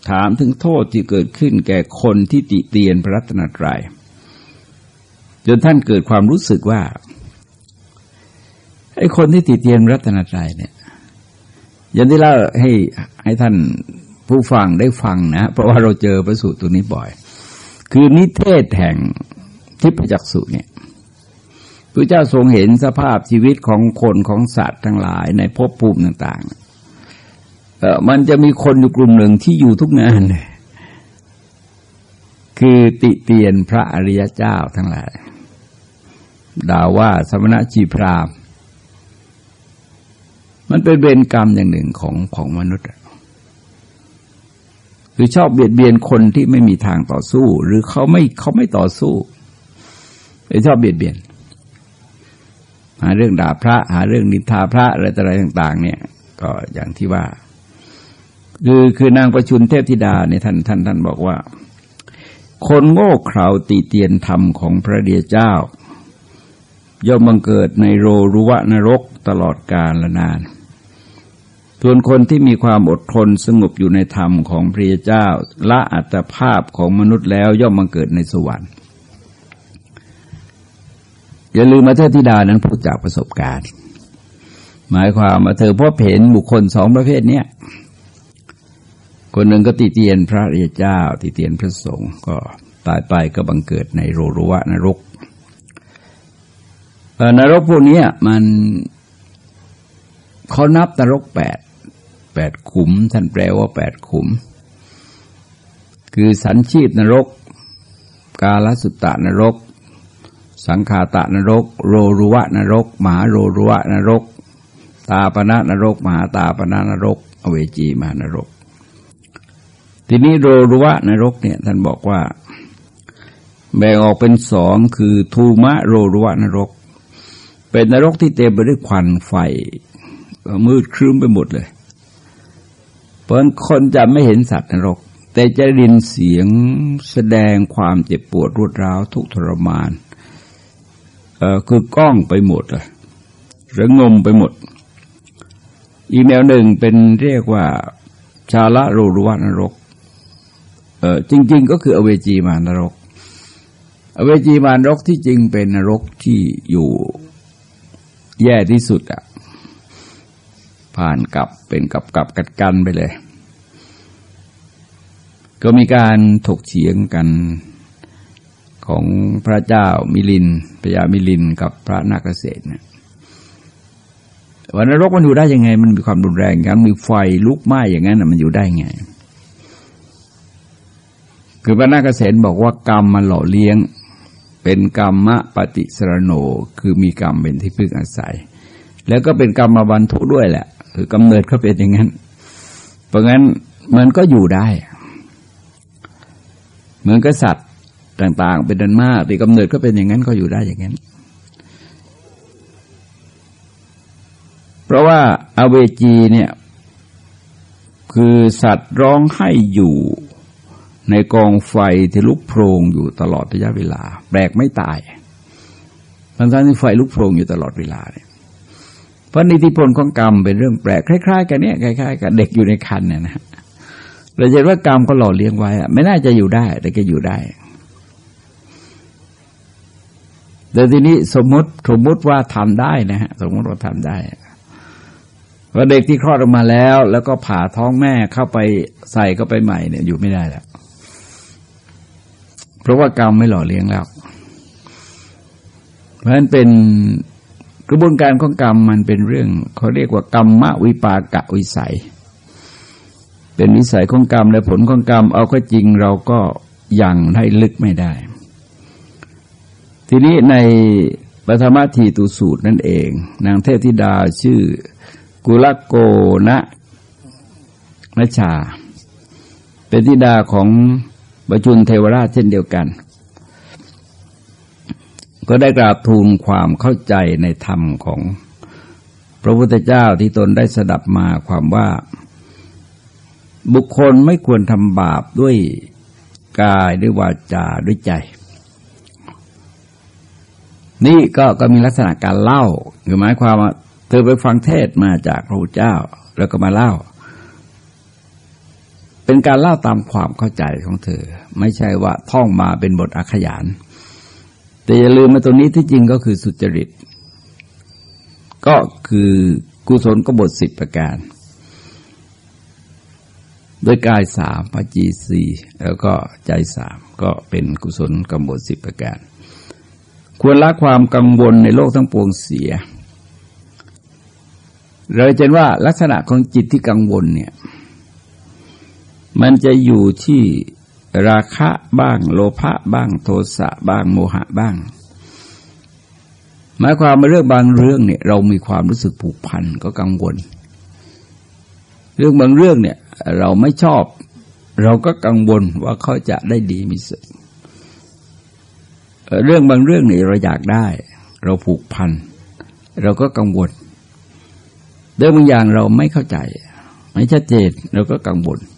ถามถึงโทษที่เกิดขึ้นแก่คนที่ติเตียนพระรัตนตรัยจนท่านเกิดความรู้สึกว่าไอ้คนที่ติเตียนรัตนตรัยเนี่ย อยันที่เล่าให้ให้ท่านผู้ฟังได้ฟังนะ เพราะว่าเราเจอประสูตรตัวนี้บ่อย คือนิเทศแห่งทิพจักสุเนี่ยพระเจ้าทรงเห็นสภาพชีวิตของคนของสัตว์ทั้งหลายในภพภูมิต่างๆเออมันจะมีคนอยู่กลุ่มหนึ่งที่อยู่ทุกงานเลยคือติเตียนพระอริยเจ้าทั้งหลายด่าว่าสมณะจีพราม มันเป็นเวรกรรมอย่างหนึ่งของของมนุษย์คือชอบเบียดเบียนคนที่ไม่มีทางต่อสู้ หรือเขาไม่เขาไม่ต่อสู้ชอบเบียดเบียน หาเรื่องด่าพระ หาเรื่องนินทาพระอะไรต่อะไรต่าง ๆ เนี่ย ก็อย่างที่ว่า คือคือนางประชุนเทพธิดาเนี่ยท่านท่านท่านบอกว่า คนโง่เขลาตีเตียนธรรมของพระเดียเจ้าย่อมบังเกิดในโรรุวะนรกตลอดกาลละนาน ส่วนคนที่มีความอดทนสงบอยู่ในธรรมของพระเจ้า ละอัตภาพของมนุษย์แล้วย่อมบังเกิดในสวรรค์ อย่าลืมมาเธอธิดานั้นพูดจากประสบการณ์ หมายความว่าเธอพบเห็นบุคคลสองประเภทเนี้ยคนหนึ่งก็ติเตียนพระริยเจ้า ติเตียนพระสงฆ์ก็ตายไปก็บังเกิดในโรรุวะนรกนรกพวกนี้มันเขานับนรกแปด แปดขุม ท่านแปลว่าแปดขุม คือสันชีพนรก กาลสุตตนรก สังขาตะนรก โรรุวะนรก มหาโรรุวะนรก ตาปณะนรก มหาตาปณะนรก อเวจีมหานรก ทีนี้โรรุวะนรกเนี่ยท่านบอกว่า แบ่งออกเป็นสองคือทูมะโรรุวะนรก เป็นนรกที่เต็มไปด้วยควันไฟมืดครึ้มไปหมดเลย เพราะคนจะไม่เห็นสัตว์นรก แต่จะดินเสียงแสดงความเจ็บปวดรวดร้าวทุกทรมานเออคือกล้องไปหมดเลยระงมไปหมด อีกแนวหนึ่งเป็นเรียกว่าชาละโรรวานรกเออจริง ๆ ก็คืออเวจีมานรก อเวจีมานรกที่จริงเป็นนรกที่อยู่แย่ที่สุดอะ ผ่านกับเป็นกับกับกัดกันไปเลย ก็มีการถกเฉียงกันของพระเจ้ามิลินพระยามิลินกับพระนาคเษตเนี่ยวันนรกมันอยู่ได้ยังไง มันมีความรุนแรงกันมีไฟลุกไหม้อย่างนั้นมันอยู่ได้ไง คือพระนาคเษนบอกว่ากรรมมันหล่อเลี้ยง เป็นกรรมะปฏิสรโนคือมีกรรมเป็นที่พึ่งอาศัย แล้วก็เป็นกรรมมาบรรทุด้วยแหละ คือกำเนิดเขาเป็นอย่างนั้น เพราะงั้นมันก็อยู่ได้ เหมือนกับสัตว์ต่าง ๆ เป็นดันมากที่กำเนิดก็เป็นอย่างนั้นก็อยู่ได้อย่างนั้น เพราะว่าอเวจีเนี่ย คือสัตว์ร้องให้อยู่ในกองไฟที่ลุกโพรงอยู่ตลอดระยะเวลา แปลกไม่ตายทั้งที่ไฟลุกโพรงอยู่ตลอดเวลาเนี่ย เพราะนิติพลของกรรมเป็นเรื่องแปลกคล้าย ๆ กันเนี่ยคล้ายๆกับเด็กอยู่ในคันเนี่ยนะเราจะว่ากรรมก็หล่อเลี้ยงไว้อะไม่น่าจะอยู่ได้ แต่ก็อยู่ได้แต่ทีนี้สมมติสมมติว่าทำได้นะฮะสมมติว่าทำได้ว่าเด็กที่คลอดออกมาแล้ว แล้วก็ผ่าท้องแม่เข้าไปใส่เข้าไปใหม่เนี่ยอยู่ไม่ได้แล้วเพราะว่ากรรมไม่หล่อเลี้ยงแล้ว เพราะฉะนั้นเป็น กระบวนการของกรรมมันเป็นเรื่องเขาเรียกว่ากรรมมะวิปากะวิสัย เป็นวิสัยของกรรมและผลของกรรม เอาก็จริงเราก็ยังให้ลึกไม่ได้ ทีนี้ในปฐมทีตุสูตรนั่นเอง นางเทพธิดาชื่อ กุลโกนะนชา เป็นธิดาของประจุนเทวราชเช่นเดียวกัน ก็ได้กราบทูลความเข้าใจในธรรมของพระพุทธเจ้าที่ตนได้สดับมาความว่า บุคคลไม่ควรทำบาปด้วยกายด้วยวาจาด้วยใจ นี่ก็ก็มีลักษณะการเล่าคือหมายความว่าเธอไปฟังเทศมาจากพระพุทธเจ้า แล้วก็มาเล่า เป็นการเล่าตามความเข้าใจของเธอ ไม่ใช่ว่าท่องมาเป็นบทอักขยาน แต่อย่าลืมมาตรงนี้ที่จริงก็คือสุจริต ก็คือกุศลก็บทสิบประการ โดยกายสามปัจจีสี่แล้วก็ใจสามก็เป็นกุศลกบทสิบประการ ควรละความกังวลในโลกทั้งปวงเสีย เราจะเห็นว่าลักษณะของจิตที่กังวลเนี่ย มันจะอยู่ที่ ราคะบ้าง โลภะบ้าง โทสะบ้างโมหะบ้าง หมายความว่าเรื่องบางเรื่องเนี่ย เรามีความรู้สึกผูกพันก็กังวล เรื่องบางเรื่องเนี่ย เราไม่ชอบ เราก็กังวลว่าเขาจะได้ดีมีสุขเรื่องบางเรื่องเนี่ยเราอยากได้ เราผูกพัน เราก็กังวลเรื่องบางอย่างเราไม่เข้าใจ ไม่ชัดเจนเราก็กังวลเ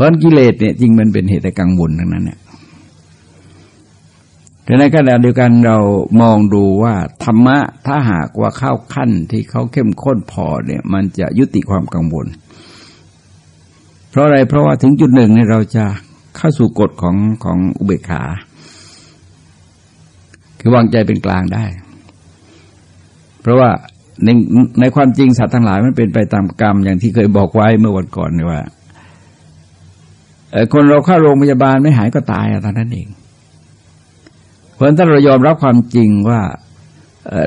พราะกิเลสเนี่ยจริงมันเป็นเหตุกังวลทั้งนั้นเนี่ยแต่ในขณะเดียวกันเรามองดูว่าธรรมะถ้าหากว่าเข้าขั้นที่เขาเข้มข้นพอเนี่ย มันจะยุติความกังวล เพราะอะไรเพราะว่าถึงจุดหนึ่งเนี่ยเราจะเข้าสู่กฎของของอุเบกขา คือวางใจเป็นกลางได้ เพราะว่าในในความจริงสัตว์ทั้งหลายมันเป็นไปตามกรรมอย่างที่เคยบอกไว้เมื่อวันก่อนว่า คนเราเข้าโรงพยาบาลไม่หายก็ตายตอนนั้นเองเพราะถ้าเรายอมรับความจริงว่า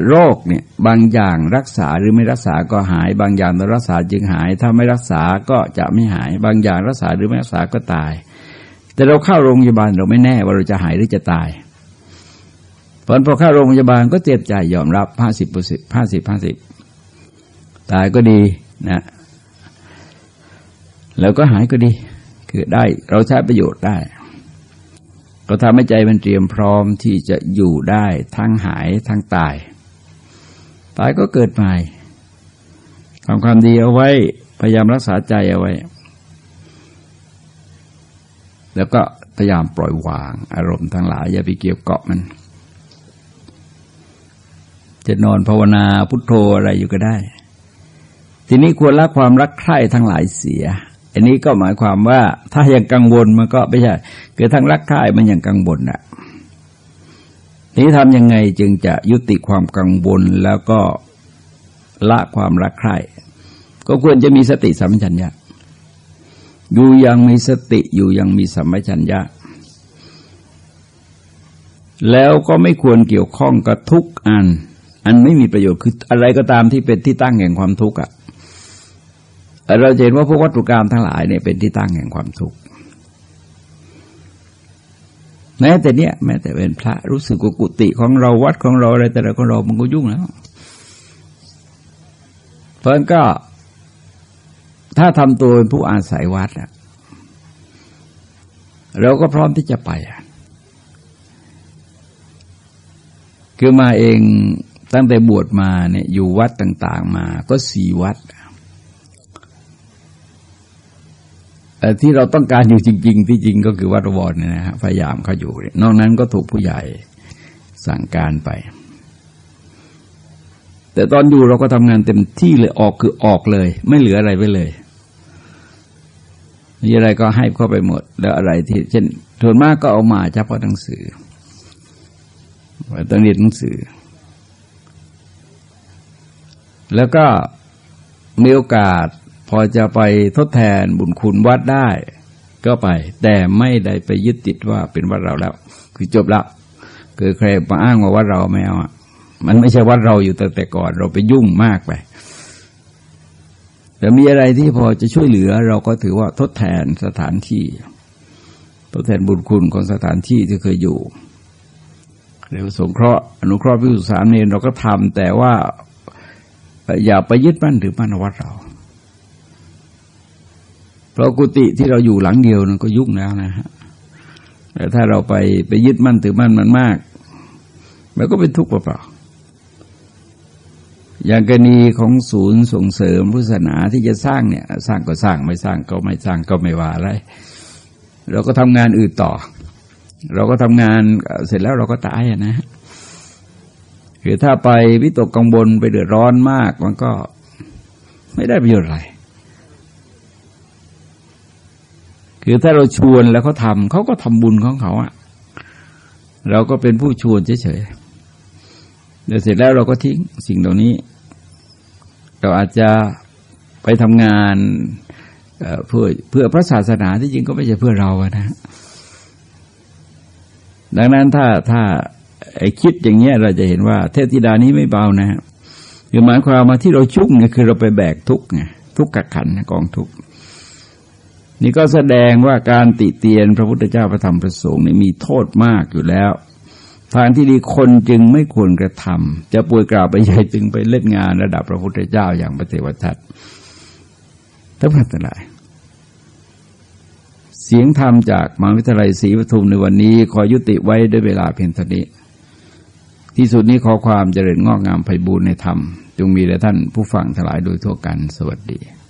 โรคเนี่ยบางอย่างรักษาหรือไม่รักษาก็หาย บางอย่างรารักษาจึงหาย ถ้าไม่รักษาก็จะไม่หาย บางอย่างรักษาหรือไม่รักษาก็ตาย แต่เราเข้าโรงพยาบาลเราไม่แน่ว่าเราจะหายหรือจะตายผลพอเข้าโรงพยาบาลก็เจ็บใจยอมรับห้าสิบเปอร์เซ็นต์ห้าสิบห้าสิบตายก็ดีนะ แล้วก็หายก็ดี คือได้เราใช้ประโยชน์ได้ ก็ทำให้ใจมันเตรียมพร้อมที่จะอยู่ได้ทั้งหายทั้งตาย ตายก็เกิดใหม่ทำความดีเอาไว้พยายามรักษาใจเอาไว้ แล้วก็พยายามปล่อยวางอารมณ์ทั้งหลายอย่าไปเกี่ยวเกาะมัน จะนอนภาวนาพุทโธอะไรอยู่ก็ได้ ทีนี้ควรละความรักใคร่ทั้งหลายเสีย อันนี้ก็หมายความว่าถ้ายังกังวลมันก็ไม่ใช่เกิดทั้งรักใคร่มันยังกังวลอะนี้ทำยังไงจึงจะยุติความกังวลแล้วก็ละความรักใคร่ก็ควรจะมีสติสัมปชัญญะอยู่ยังมีสติอยู่ยังมีสัมปชัญญะ แล้วก็ไม่ควรเกี่ยวข้องกับทุกอัน อันไม่มีประโยชน์คืออะไรก็ตามที่เป็นที่ตั้งแห่งความทุกข์อะ เราเห็นว่าพวกวัตถุกรรมทั้งหลายเนี่ยเป็นที่ตั้งแห่งความทุกข์แม้แต่เนี้ยแม้แต่เป็นพระรู้สึกกุฏิของเราวัดของเราอะไรแต่ละของเรามันก็ยุ่งแล้วเพราะงั้นก็ ถ้าทำตัวเป็นผู้อาศัยวัดอะเราก็พร้อมที่จะไปอะคือมาเองตั้งแต่บวชมาเนี่ยอยู่วัดต่าง ๆ มาก็สี่วัด แต่ที่เราต้องการอยู่จริง ๆ ที่จริงก็คือวัดวรเนี่ยนะฮะพยายามเขาอยู่ นอกนั้นก็ถูกผู้ใหญ่สั่งการไป แต่ตอนอยู่เราก็ทำงานเต็มที่เลยออกคือออกเลย ไม่เหลืออะไรไปเลยมีอะไรก็ให้เข้าไปหมด แล้วอะไรที่ เช่นส่วนมากก็เอามาเฉพาะหนังสือต้องเรียนหนังสือ แล้วก็มีโอกาส พอจะไปทดแทนบุญคุณวัดได้ ก็ไป แต่ไม่ได้ไปยึดติดว่าเป็นวัดเราแล้ว คือจบแล้วคือใครมาอ้างว่าวัดเราไม่เอามันไม่ใช่วัดเราอยู่แต่แต่ก่อน เราไปยุ่งมากไปแต่มีอะไรที่พอจะช่วยเหลือ เราก็ถือว่าทดแทนสถานที่ ทดแทนบุญคุณของสถานที่ที่เคยอยู่เรียกสงเคราะห์อนุเคราะห์พิสุสารเนรเราก็ทำแต่ว่า อย่าไปยึดมั่นถือมั่นวัดเรา เพราะกุฏิที่เราอยู่หลังเดียวนั้นก็ยุ่งแล้วนะฮะแต่ถ้าเราไปไปยึดมั่นถือมั่นมันมาก มันก็เป็นทุกข์เปล่าๆอย่างกรณีของศูนย์ส่งเสริมพุทธศาสนาที่จะสร้างเนี่ย สร้างก็สร้างไม่สร้างก็ไม่สร้างก็ไม่ว่าอะไร เราก็ทำงานอื่นต่อ เราก็ทำงานเสร็จแล้วเราก็ตายนะคือถ้าไปวิตกกังวลไปเดือดร้อนมาก มันก็ไม่ได้ประโยชน์อะไร คือถ้าเราชวนแล้วเขาทาเขาก็ทำบุญของเขาอะเราก็เป็นผู้ชวนเฉยๆเดี๋ยวเสร็จแล้วเราก็ทิ้งสิ่งเหล่านี้ เราอาจจะไปทำงานเพื่อเพื่อพระศาสนาที่จริงก็ไม่ใช่เพื่อเราอะนะดังนั้นถ้าถ้าไอ้คิดอย่างเงี้ยเราจะเห็นว่า เทพธิดานี้ไม่เบานะคือหมายความมาที่เราชุกเนี่ยคือเราไปแบกทุกไงทุกกักขันกองทุก นี่ก็แสดงว่าการติเตียนพระพุทธเจ้าพระธรรมพระสงฆ์นี่มีโทษมากอยู่แล้ว ทางที่ดีคนจึงไม่ควรกระทำจะป่วยกล่าวไปใหญ่จึงไปเล่นงานระดับพระพุทธเจ้าอย่างพระเทวทัตทั้งหมดทั้งหลายเสียงธรรมจากมหาวิทยาลัยศรีปทุมในวันนี้ ขอยุติไว้ด้วยเวลาเพียงเท่านี้ ที่สุดนี้ขอความเจริญงอกงามไพบูรณในธรรม จงมีแด่ท่านผู้ฟังทั้งหลายโดยทั่วกัน สวัสดี